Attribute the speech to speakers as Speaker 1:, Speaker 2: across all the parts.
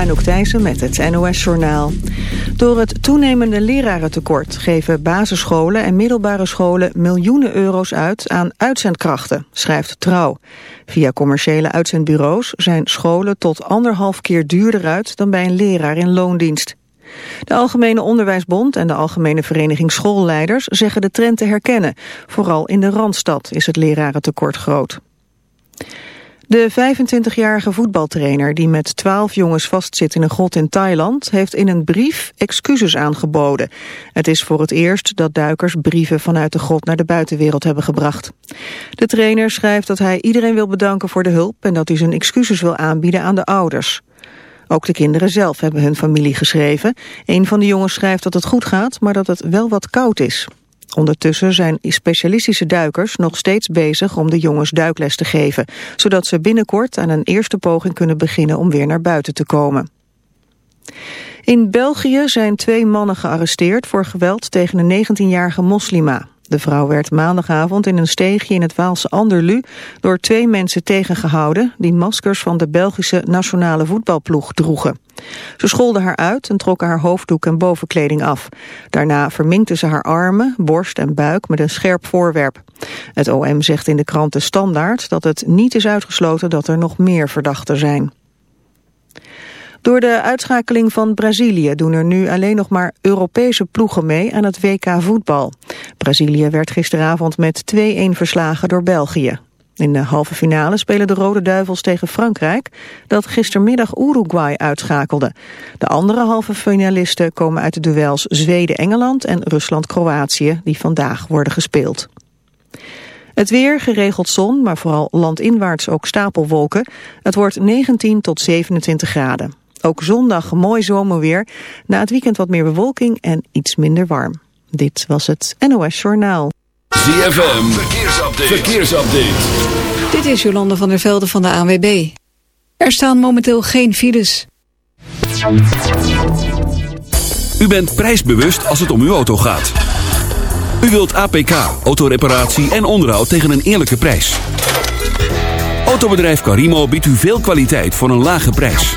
Speaker 1: Anouk Thijssen met het NOS-journaal. Door het toenemende lerarentekort geven basisscholen en middelbare scholen miljoenen euro's uit aan uitzendkrachten, schrijft Trouw. Via commerciële uitzendbureaus zijn scholen tot anderhalf keer duurder uit dan bij een leraar in loondienst. De Algemene Onderwijsbond en de Algemene Vereniging Schoolleiders zeggen de trend te herkennen. Vooral in de Randstad is het lerarentekort groot. De 25-jarige voetbaltrainer die met 12 jongens vastzit in een grot in Thailand... heeft in een brief excuses aangeboden. Het is voor het eerst dat duikers brieven vanuit de grot naar de buitenwereld hebben gebracht. De trainer schrijft dat hij iedereen wil bedanken voor de hulp... en dat hij zijn excuses wil aanbieden aan de ouders. Ook de kinderen zelf hebben hun familie geschreven. Een van de jongens schrijft dat het goed gaat, maar dat het wel wat koud is. Ondertussen zijn specialistische duikers nog steeds bezig om de jongens duikles te geven, zodat ze binnenkort aan een eerste poging kunnen beginnen om weer naar buiten te komen. In België zijn twee mannen gearresteerd voor geweld tegen een 19-jarige moslima. De vrouw werd maandagavond in een steegje in het Waalse Anderlu door twee mensen tegengehouden die maskers van de Belgische nationale voetbalploeg droegen. Ze scholden haar uit en trokken haar hoofddoek en bovenkleding af. Daarna verminkten ze haar armen, borst en buik met een scherp voorwerp. Het OM zegt in de krant De Standaard dat het niet is uitgesloten dat er nog meer verdachten zijn. Door de uitschakeling van Brazilië doen er nu alleen nog maar Europese ploegen mee aan het WK voetbal. Brazilië werd gisteravond met 2-1 verslagen door België. In de halve finale spelen de Rode Duivels tegen Frankrijk, dat gistermiddag Uruguay uitschakelde. De andere halve finalisten komen uit de duels Zweden-Engeland en Rusland-Kroatië, die vandaag worden gespeeld. Het weer, geregeld zon, maar vooral landinwaarts ook stapelwolken. Het wordt 19 tot 27 graden. Ook zondag mooi zomerweer. Na het weekend wat meer bewolking en iets minder warm. Dit was het NOS Journaal.
Speaker 2: ZFM, verkeersupdate. verkeersupdate.
Speaker 3: Dit is Jolande van der Velde van de ANWB. Er staan momenteel geen files.
Speaker 2: U bent prijsbewust als het om uw auto gaat. U wilt APK, autoreparatie en onderhoud tegen een eerlijke prijs. Autobedrijf Carimo biedt u veel kwaliteit voor een lage prijs.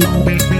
Speaker 4: Special.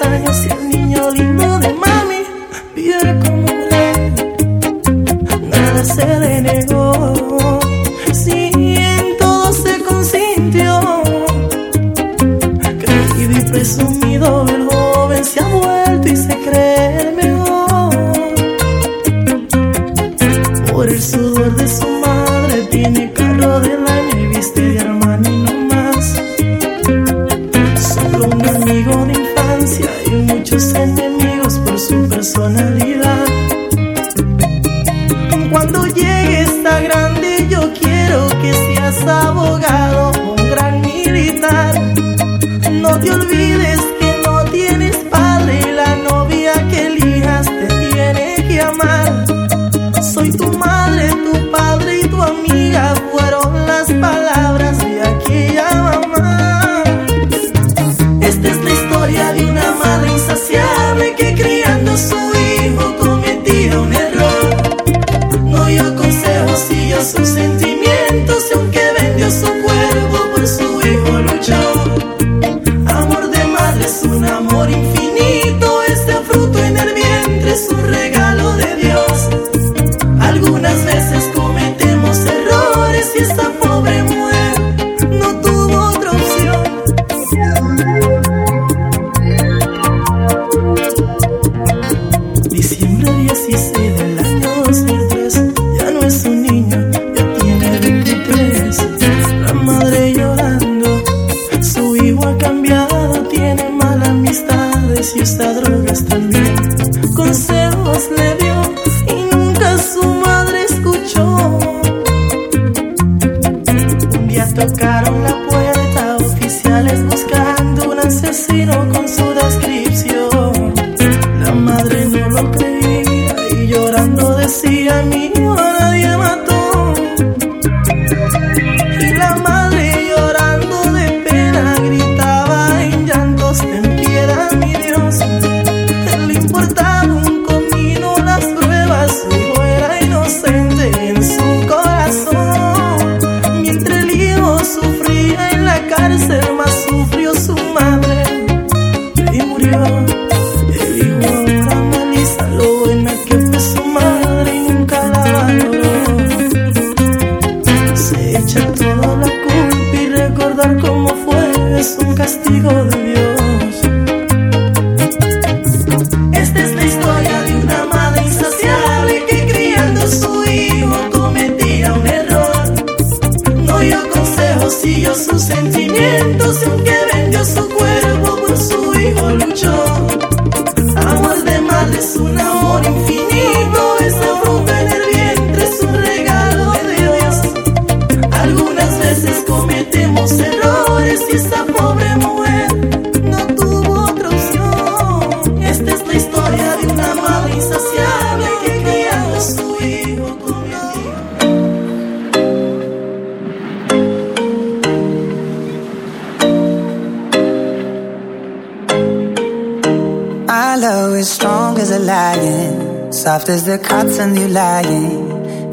Speaker 4: años y el niño lindo de mami vive como un rey. Nada se le negó. Le dio y nunca su madre escuchó. Un día tocaron la puerta oficiales buscando un asesino. Con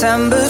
Speaker 5: December.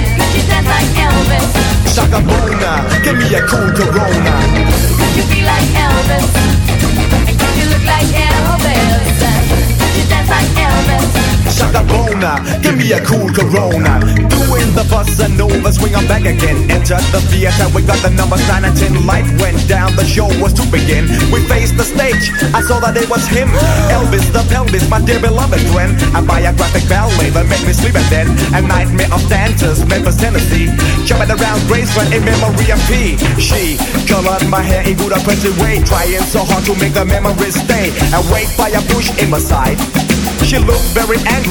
Speaker 6: dance like Elvis?
Speaker 7: Shaka Bona, give me a cool Corona.
Speaker 6: Could you be like Elvis? And could you look like Elvis? Could you dance like Elvis?
Speaker 7: Shaka Bona, give me a cool Corona. Doing the bossa nova, swing on back again. Enter the theater, we got the numbers 9 and 10. Life went down, the show was to begin. We faced the stage, I saw that it was him. Elvis the pelvis, my dear beloved friend. A biographic ballet that made me sleep and then a nightmare of dancers, Memphis, Tennessee. Jumping around Graceland in memory of P. She colored my hair in good oppressive way, trying so hard to make the memories stay. And wait by a bush in my side. She looked very angry,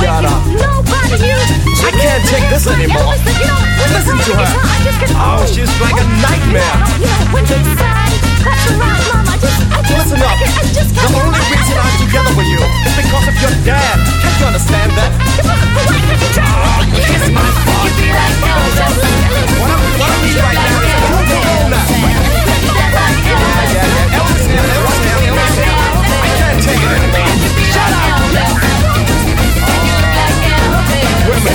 Speaker 7: Shut up.
Speaker 6: Nobody.
Speaker 7: I can't take this anymore. Listen to her. Oh, she's like a nightmare. Listen up. The only reason I'm together with you is because of your dad. Can't you understand that?
Speaker 6: Kiss my fuck. You be like Elvis.
Speaker 7: What I, what I need right now Corona. Yeah, yeah, Elvis here, Elvis here, Elvis here. I can't take it anymore. Shut up. I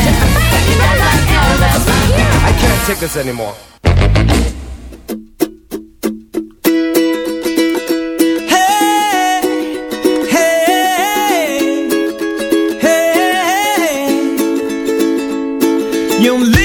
Speaker 7: can't take this anymore.
Speaker 5: Your lipstick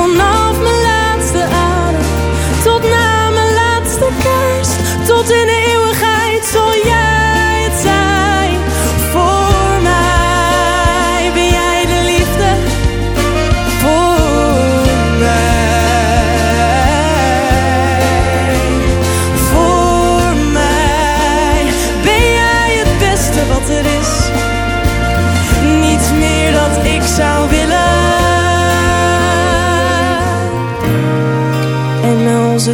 Speaker 8: Vanaf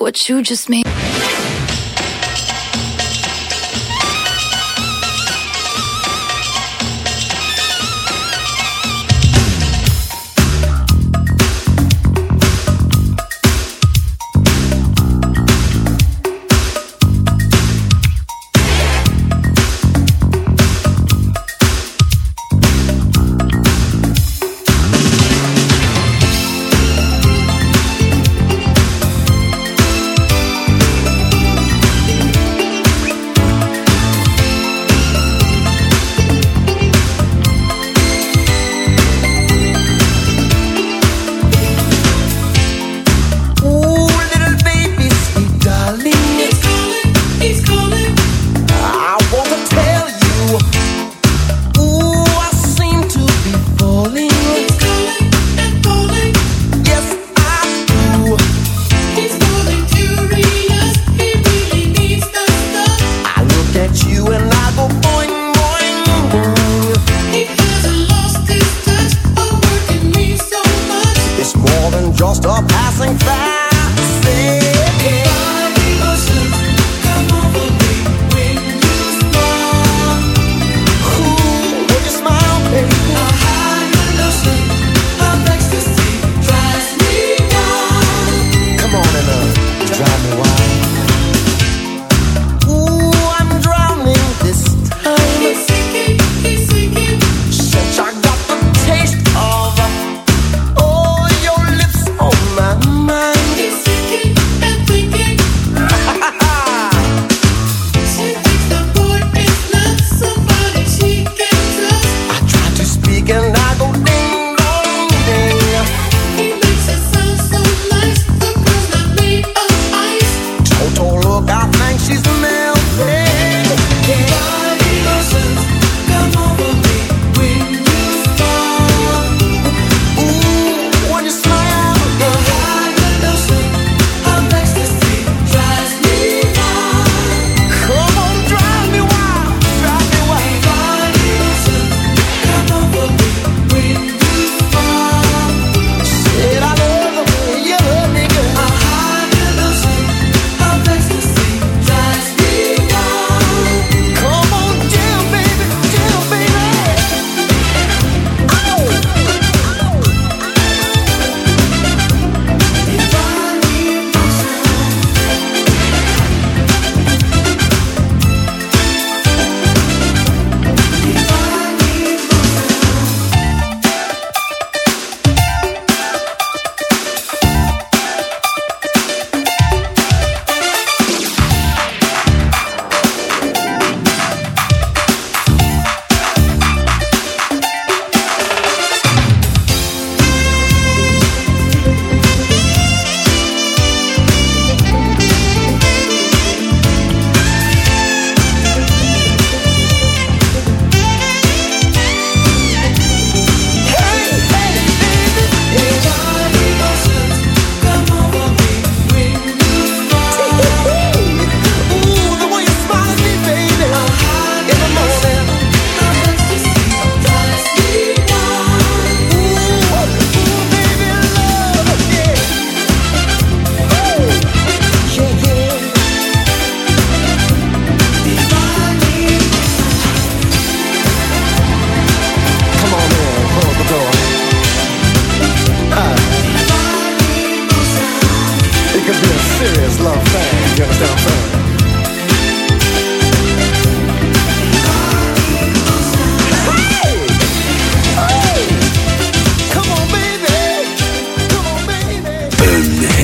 Speaker 9: What you just made.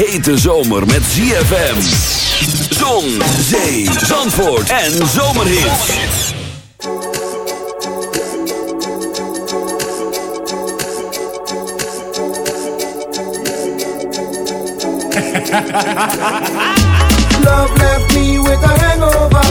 Speaker 2: Hete zomer met ZFM. Zon, zee, zandvoort en zomerhits.
Speaker 10: Love left me with a hangover.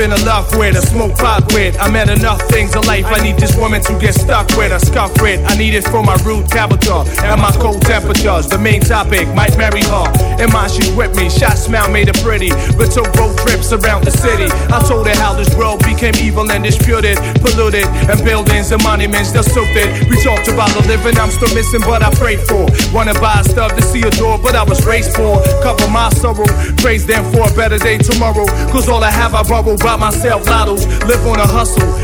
Speaker 11: Been in love with, I smoke pot with. I met enough things in life. I need this woman to get stuck with, a scuff with. I need it for my rude capital and my cold temperatures. The main topic might marry her. In mind, she's with me. Shot smile made her pretty, but took road trips around the city. I told her how this world became evil and disputed, polluted, and buildings and monuments they're stupid. We talked about the living I'm still missing, but I prayed for. Wanna buy stuff to see a door, but I was raised for. Cover my sorrow, praise them for a better day tomorrow. Cause all I have I borrow by myself, lottos. Live on a hustle,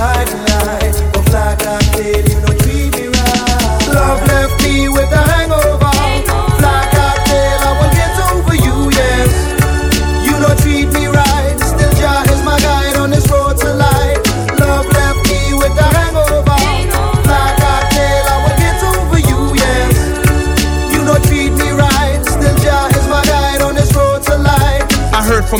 Speaker 10: Guiding light, but fly cocktail,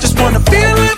Speaker 5: Just wanna feel it.